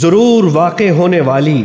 ضرور واقع ہونے والی